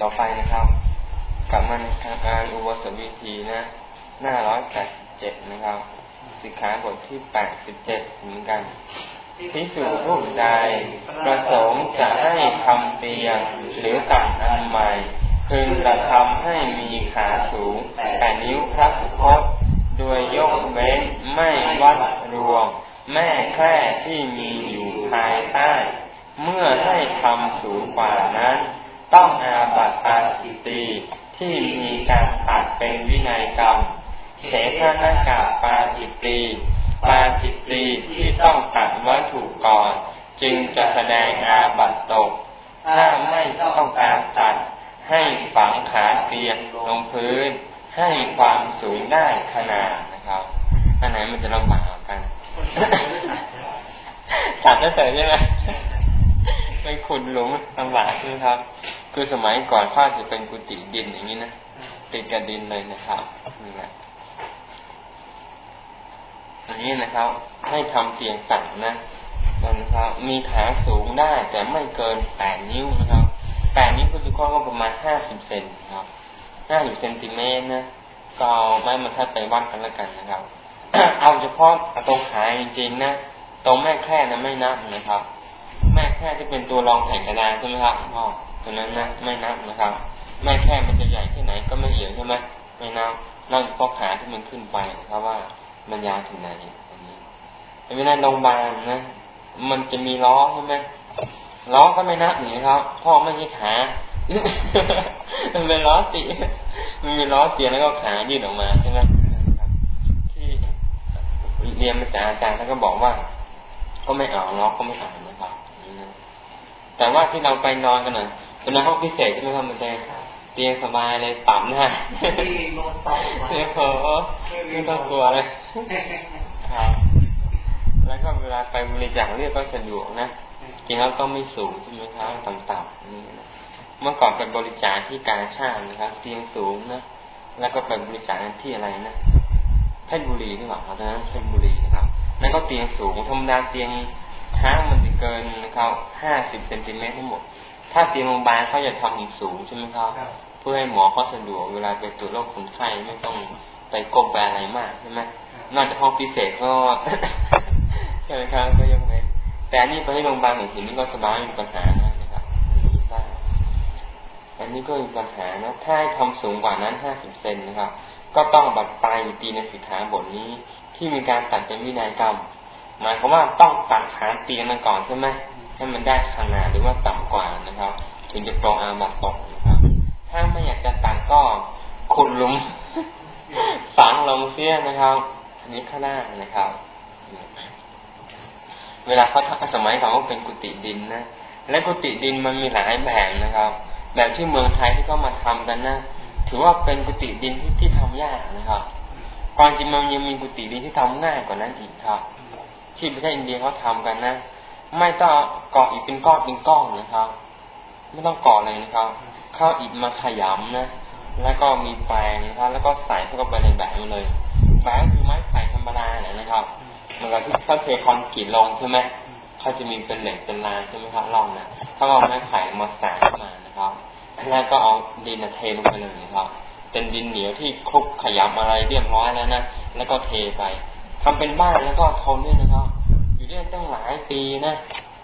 ต่อไปนะครับกลับมาในทางการอุบสถวิธีนะ หน้าร้อยแปดสิบเจ็ดนะครับ สิกขาบทที่แปดสิบเจ็ดเหมือนกันพิสูจรูปใดประสงค์จะให้ทำเตียงหรือตักอันใหม่พึงกระทำให้มีขาสูงแปดนิ้วพระสุคตโดยยกเว้นไม่วัดรวม แม่แค่ที่มีอยู่ภายใต้ เมื่อให้ทำสูงกว่านั้น เฉทนากาปาจิตตีปาจิตตีที่ต้องตัดวัตถุก่อน จึงจะแสดงอาบัตตก ถ้าไม่ต้องการตัด ให้ฝังขาเตียงลงพื้น ให้ความสูงได้ขนาดนะครับอันไหนมันจะลำบากกันตัดได้แต่ใช่ไหมไม่ขุดหลุมลำบากใช่ไหมครับ คือสมัยก่อนข้าจะเป็นกุฏิดินอย่างนี้นะติดกับดินเลยนะครับนี่แหละ อันนี้นะครับ ให้ทำเตียงสั่งนะนะครับ มีขาสูงได้แต่ไม่เกินแปดนิ้วนะครับแปดนิ้วก็คือก็ประมาณห้าสิบเซนครับห้าสิบเซนติเมตรนะก็เอาไม้มาทัดไปวัดกันแล้วกันนะครับ เอาเฉพาะตรงขาจริงๆนะตรงแม่แคร่นะไม่นับนะครับ แม่แคร่ที่เป็นตัวรองแผ่นกระดานใช่ไหมครับพ่อตัวนั้นนะไม่นับนะครับ แม่แคร่มันจะใหญ่ที่ไหนก็ไม่เหี่ยวใช่ไหมไม่นับนอกจากพอขาที่มันขึ้นไปนะครับว่า มันยาวถึงไหนอันนี้เวลาโรงพยาบาลนะ มันจะมีล้อใช่ไหมล้อก็ไม่นับอย่างนี้ครับพ่อไม่ใช่ขา มันเป็นล้อตีมันมีล้อเสียแล้วก็ขายืดออกมาใช่ไหมที่เรียนมาจากอาจารย์แล้วก็บอกว่า ก็ไม่เอาล้อก็ไม่อ่านนะครับแต่ว่าที่เราไปนอนกันหน่อยเป็นห้องพิเศษใช่ไหมครับมันเเตียงสบายเลยปรับหน้าเตียงโอ้ไม่ต้องกลัวเลยครับแล้วก็เวลาไปบริจาคเรียกก็สะดวกนะจริงแล้วต้องไม่สูงใช่ไหมครับต่ำๆนี่นะเมื่อก่อนไปบริจาคที่การชาตินะครับ เตียงสูงนะแล้วก็ไปบริจาคที่อะไรนะเพชรบุรีที่บอกเขาตอนนั้นเพชรบุรีนะครับแล้วก็เตียงสูงธรรมดาเตียงท้างมันจะเกินนะครับห้าสิบเซนติเมตรทั้งหมด ถ้าเตียงโรงพยาบาลเขาจะทำสูงใช่ไหมครับ เพื่อให้หมอเขาสะดวกเวลาไปตรวจโรคคนไข้ไม่ต้องไปกบแบอะไรมากใช่ไหมนอกจากห้องพิเศษก็ใช่ไหมครับก็ยังเว้นแต่อันนี้ไปที่โรงพยาบาลหนึ่งทีนี้ก็สบายมีปัญหานะครับได้อันนี้ก็มีปัญหานะถ้าทำสูงกว่านั้นห้าสิบเซนนะครับ ก็ต้องบัดปลายปีในสิทธาบทนี้ที่มีการตัดเป็นวินัยกรรมหมายความว่าต้องตัดฐานเตียงนั้นก่อนใช่ไหม ให้มันได้ขนาดหรือว่าต่ำกว่านะครับ ถึงจะปรองอาบัตตกนะครับ ถ้าไม่อยากจะตัดก็ขุดลุมฝังลงเสียนะครับอันนี้ข้างหน้านะครับ เวลาเขาสมัยเขาเป็นกุฏิดินนะ และกุฏิดินมันมีหลายแบบนะครับ แบบที่เมืองไทยที่เขามาทำกันนะถือว่าเป็นกุฏิดินที่ที่ทำยากนะครับความจริงมันยังมีกุฏิดินที่ทำง่ายกว่านั้นอีกครับ ที่ประเทศอินเดียเขาทากันนะ ไม่ต้องเกาะอีกเป็นก้อนเป็นก้อนนะครับ ไม่ต้องเกาะเลยนะครับเข้าอิฐมาขยำนะ แล้วก็มีแปรงนะครับ แล้วก็ใส่เข้าไปในแบบมันเลยแปรงคือไม้ไผ่ธรรมดาเนี่ยนะครับเมือนกับที่เขาเทคอนกรีตลงใช่ไหมเขาจะมีเป็นเหล็กเป็นลายใช่ไหมครับลองนะเขาเอาไม้ไผ่มาสานขึ้นมานะครับแล้วก็เอาดินเทลงไปเลยนะครับ เป็นดินเหนียวที่คลุกขยำอะไรเรียบร้อยแล้วนะ แล้วก็เทไปทำเป็นบ้านแล้วก็ทนด้วยนะครับ อยู่ได้ตั้งหลายปีนะ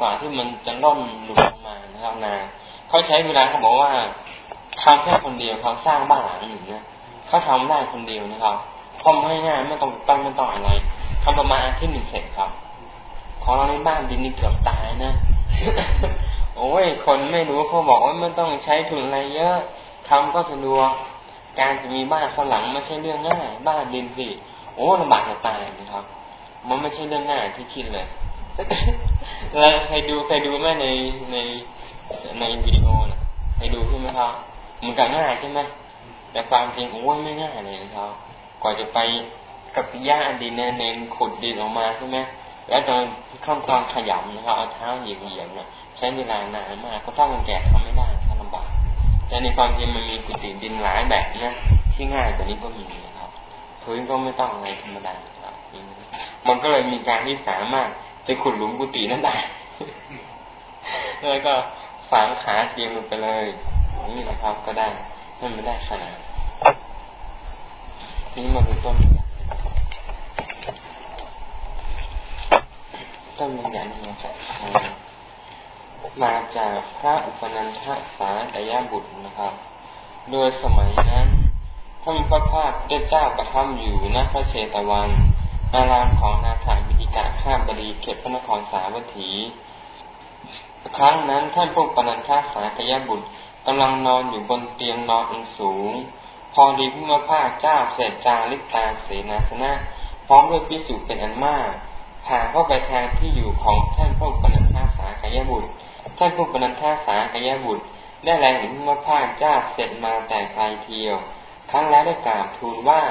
กว่าที่มันจะล่นหลุดลงมานะครับนาเขาใช้เวลาเขาบอกว่าทำแค่คนเดียวเขาสร้างบ้านหลังหนึ่งนะเขาทำได้คนเดียวนะครับพอไม่ง่ายไม่ต้องตั้งไม่ต้องอะไรทำประมาณอาทิตย์หนึ่งเสร็จครับของเราในบ้านดินนี่เกือบตายนะโอ้ย คนไม่รู้เขาบอกว่าไม่ต้องใช้ทุนอะไรเยอะทำก็สะดวก การจะมีบ้านข้างหลังไม่ใช่เรื่องง่าย บ้านดินสิ โอ้ลำบากจะตายนะครับ มันไม่ใช่เรื่องง่ายที่คิดเลยเราใครดูใครดูแม่ในในในวิดีโอนะใครดูใช่ไหมครับมันก็ง่ายใช่ไหมแต่ความจริงโอ้ยไม่ง่ายเลยนะครับกว่าจะไปกับหญ้าดินเนนขุดดินออกมาใช่ไหมแล้วตอนขั้นตอนขยำนะครับเอาเท้าเหยียบเหยียบเนี่ยใช้เวลานานมากก็ถ้ามันแก่ทำไม่ได้ถ้าลำบากแต่ในความจริงมันมีกุฏิดินหลายแบบนะที่ง่ายกว่านี้ก็มีนะครับพื้นก็ไม่ต้องอะไรธรรมดา มันก็เลยมีการที่สามารถจะขุดหลุมกุฏินั้นได้ แล้วก็ฝังขาเตียงลงไปเลยนี่นะครับก็ได้ให้มันได้ขนาดนี่มาดูต้นต้นมันยันมาจากมาจากพระอุปนันทสาตยาบุตรนะครับ โดยสมัยนั้นท่านพระภาคเจ้าประทับอยู่ณพระเชตวัน อารามของนาถาบิดิกาข้ามบดีเขตพระนครสาวัตถี ครั้งนั้นท่านพวกปนันทสาตยบุตรกำลังนอนอยู่บนเตียงนอนอันสูง พอดีพิมพาเจ้าเสด็จจางลิกาเสนาสนะพร้อมด้วยพิสุเป็นอันมากผ่านเข้าไปทางที่อยู่ของท่านพวกปนันทสากยบุตร ท่านพวกปนันทสากยบุตร ได้แรงเห็นพิมพาเจ้าเสร็จมาแต่ไกลเทียว ครั้งแล้วได้กราบทูลว่า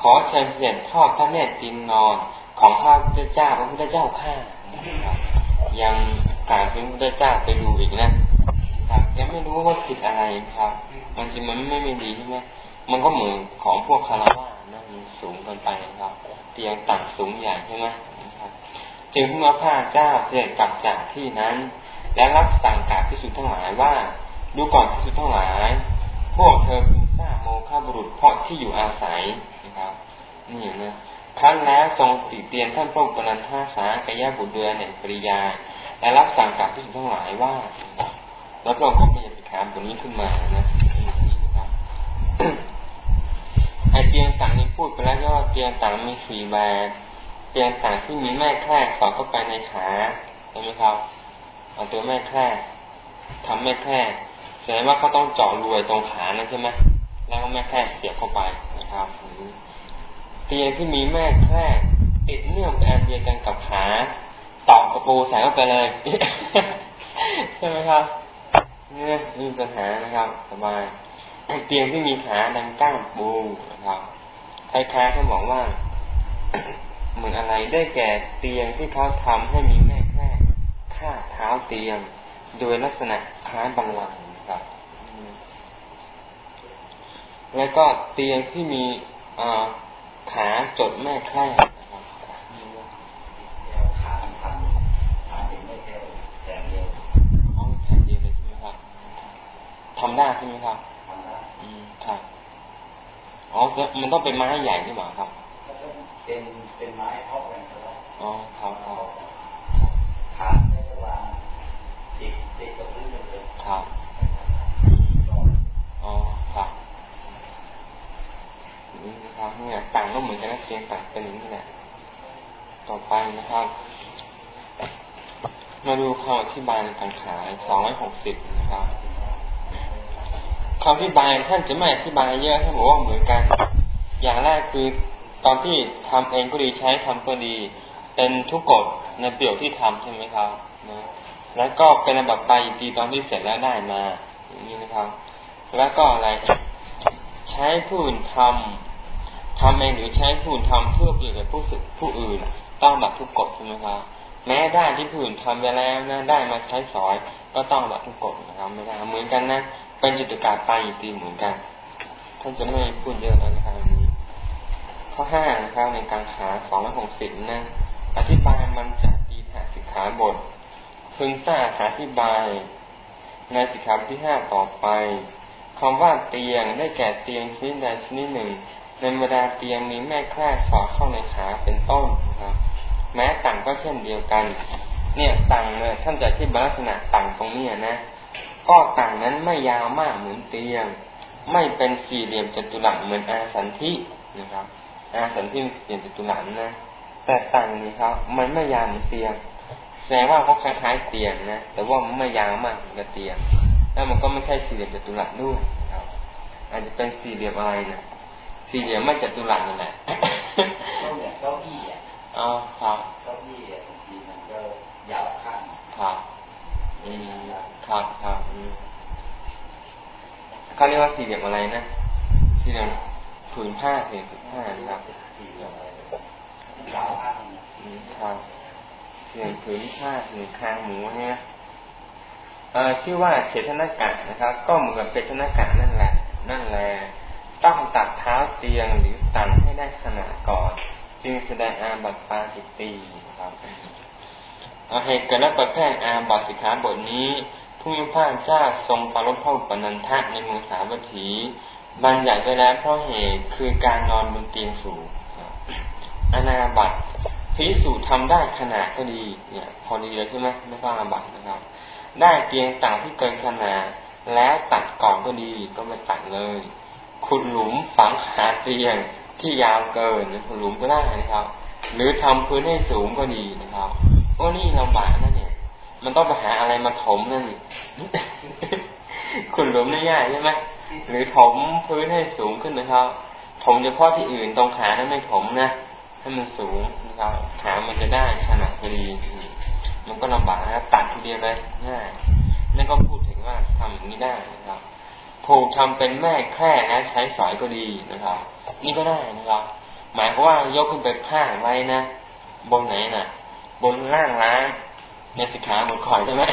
ขอเชิญเสด็จทอดพระเนตรตินนอนของข้าพระเจ้าพระพุทธเจ้าข้ายังกราบพระพุทธเจ้าไปดูอีกนะครับ ยังไม่รู้ว่าผิดอะไรครับ มันจริงมันไม่ม่ดีใช่ไหมมันก็เหมือนของพวกคารวะนะมันสูงเกินไปนะครับเตียงต่ำสูงใหญ่ใช่ไหมจึงเมื่อพระเจ้าเสด็จกลับจากที่นั้น และรับสั่งกาพิสุทธ์ทั้งหลายว่า ดูก่อนพิสุทธ์ทั้งหลาย พวกเธอทราบโมฆะบุรุษเพราะที่อยู่อาศัย ครับนี่นะครั้งแล้วทรงติเตียนท่านพระอุปนันทาสากยะบุตรเดือนแห่งปริยา และรับสั่งกับพิสุดทั้งหลายว่า แล้วพระองค์ก็มีสิกขาบทนี้ขึ้นมานะไอเตียงต่างนี้พูดไปแล้วว่าเตียงต่างมีสี่แบบเตียงต่างที่มีแม่แคร่สอดเข้าไปในขาใช่ไหมครับเอาตัวแม่แคร่ทำแม่แคร่แสดงว่าเขาต้องเจาะรวยตรงขานั่นใช่ไหมแล้วก็แม่แคร่เสียบเข้าไป ครับเตียงที่มีแม่แคร่ติดเนื่องเป็นอันเดียวกันกับขาตอกกระปูใส่เข้าไปเลยใช่ไหมครับเนี่มีปัญหานะครับ สบายเตียงที่มีขาดังก้ามปูนะครับคล้ายๆเขาบอกว่า เหมือนอะไรได้แก่เตียงที่เขาทำให้มีแม่แค่ข้าเท้าเตียง โดยลักษณะคล้ายบังลังนะครับ แล้วก็เตียงที่มีขาจดแม่แค่ทำได้ใช่ไหมครับอืมครับอ๋อมันต้องเป็นไม้ใหญ่หรือเปล่าครับเป็นเป็นไม้เพาะกันก็ได้อ๋อครับครับขาในระหว่างติดติดกับพื้นเลยครับอ๋อครับนี่นะครับ เนี่ยต่างก็เหมือนกันนะเพียงต่างเป็นอย่างนี้แหละต่อไปนะครับ มาดูคำอธิบายในการขายสองร้อยหกสิบนะครับคำอธิบายท่านจะไม่อธิบายเยอะท่านบอกว่าเหมือนกัน อย่างแรกคือตอนที่ทำเองก็ดีใช้ทำก็ดี เป็นทุกกฎในเปี่ยวที่ทำใช่ไหมครับนะแล้วก็เป็นแบบไปดีตอนที่เสร็จแล้วได้มา อย่างนี้นะครับ แล้วก็อะไร ใช้ผู้อื่นทำ ทำเองหรือใช้ผู้อื่นทำเพื่อเปลี่ยนผู้สึกผู้อื่นต้องแบบทุกกฎใช่ไหมครับแม้ได้ที่ผู้อื่นทำไปแล้วนะได้มาใช้สอย ก็ต้องแบบทุกกฎนะครับไม่ได้เหมือนกันนะเป็นจิตการไปอีกทีเหมือนกันท่านจะไม่พูดเยอะแล้วนะครับนี้ข้อห้านะครับในการขาสองร้อยหกสิบนะอธิบายมันจากดีถาสิกขาบทพึงทราบอธิบาย ในสิกขาบทที่ห้าต่อไปคำว่าเตียงได้แก่เตียงชนิดใดชนิดหนึ่ง ในบรรดาเตียงนี้แม่แคร่สอดเข้าในขาเป็นต้นนะครับแม้ต่างก็เช่นเดียวกัน เนี่ยต่างเลยท่านจะที่ลักษณะต่างตรงนี้นะ ก็ต่างนั้นไม่ยาวมากเหมือนเตียง ไม่เป็นสี่เหลี่ยมจัตุรัสเหมือนอาสันทินะครับ อาสันทิสี่เหลี่ยมจัตุรัสนะ แต่ต่างนี้ครับ มันไม่ยาวเหมือนเตียง แสดงว่าเขาคล้ายๆเตียงนะ แต่ว่ามันไม่ยาวมากเหมือนกับเตียง แล้วมันก็ไม่ใช่สี่เหลี่ยมจัตุรัสด้วยครับ อาจจะเป็นสี่เหลี่ยมอะไรนะ สี่เหลี่ยมไม่จัตุรัสนั่นแหละเก้าอี้อะอ๋อครับเก้าอี้บางทีมันก็ยาวข้างครับอืมครับครับเขาเรียกว่าสี่เหลี่ยมอะไรนะสี่เหลี่ยมผืนผ้าสี่ผืนผ้านะครับสี่เหลี่ยมอะไรยาวข้างครับสี่เหลี่ยมผืนผ้าสี่คางหมูเนี่ยเอ่อชื่อว่าเฉทนากะนะครับ ก็เหมือนกับเป็นทนากะนั่นแหละ นั่นแหละ ต้องตัดเท้าเตียงหรือตันให้ได้ขนาดก่อน จึงแสดงอาบัติปาจิตตีครับเหตุกิดและประแพร่อาบัติสิกขาบทนี้ผู้มีพระเจ้าทรงปรบพระอุปนันทะในมือสาวัตถีบัญญัติไว้แล้วเพราะเหตุคือการนอนบนเตียงสูงอนาบัตพิสูจน์ทำได้ขนาดก็ดีเนี่ยพอดีเลยใช่ไหมไม่ต้องอาบัตนะครับ ได้เตียงต่างที่เกินขนาดแล้วตัดก่อนก็ดีก็ไม่ตัดเลย ขุดหลุมฝังหาเตียงที่ยาวเกินขุดหลุมก็ได้นะครับ หรือทำพื้นให้สูงก็ดีนะครับเพราะนี่ลำบากนะเนี่ย มันต้องไปหาอะไรมาถมนั่นขุดหลุมไม่ยากใช่ไหมหรือถมพื้นให้สูงขึ้นนะครับ ถมเฉพาะที่อื่นตรงขานั้นไม่ถมนะให้มันสูงนะครับขามันจะได้ขนาดพอดีมันก็ลำบากนะตัดทีเดียวเลยง่ายนั่นก็พูดถึงว่าทำอย่างนี้ได้นะครับ ผูกทำเป็นแม่แคร่นะใช้สอยก็ดีนะครับ นี่ก็ได้นะครับ หมายความว่ายกขึ้นไปผ้าไว้นะบนไหนนะ่ะ บนล่างล้างในสิขาบนขอยใช่ไหม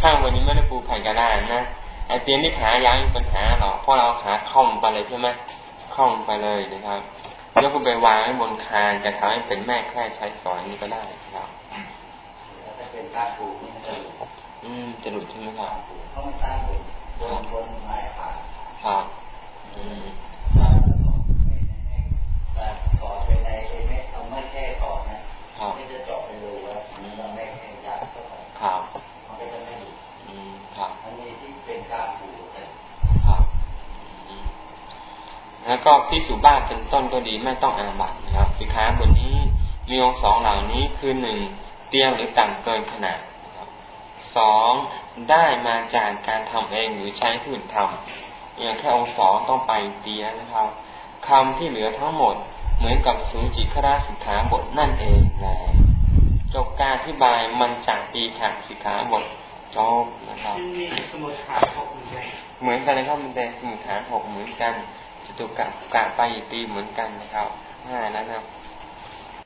ข้างบนนี้ไม่ได้ปูแผ่นกระดานนะไอเตียนที่ขายังมีปัญหาหรอกเพราะเราขาคล่องไปเลยใช่ไหมคล่องไปเลยนะครับยกขึ้นไปวางไว้บนคานจะทำให้เป็นแม่แค่ใช้สอยนี่ก็ได้ครับถ้าเป็นการปูนี่จะหลุดอืมจะหลุดใช่ไหมครับ เพราะมันตั้งบนบนบนไม้ผ่าครับอืมต่อไปในไม่เอาไม่แค่ต่อนะไม่จะเจาะไปดูว่ามันไม่แค่ยัดก็ครับมันก็จะไม่หลุดอืมครับอันนี้ที่เป็นการปูแล้วก็พิสูบ้านเป็นต้นก็ดีไม่ต้องอาบัตนะครับสิค้าบนนี้มีองค์สองเหล่านี้คือหนึ่งเตี้ยหรือต่ำเกินขนาด สองได้มาจากการทำเองหรือใช้ผู้อื่นทำอย่างแค่องค์สองต้องไปเตี้ยนะครับคำที่เหลือทั้งหมดเหมือนกับสูจิคราสิกขาบทนั่นเองแหละจบการอธิบายมันจากปีถักสิกขาบทจบนะครับเหมือนกันเลยครับมันเป็นสมุทฐานหกเหมือนกันจตุกะกะไปตีเหมือนกันนะครับง่ายแล้วนะ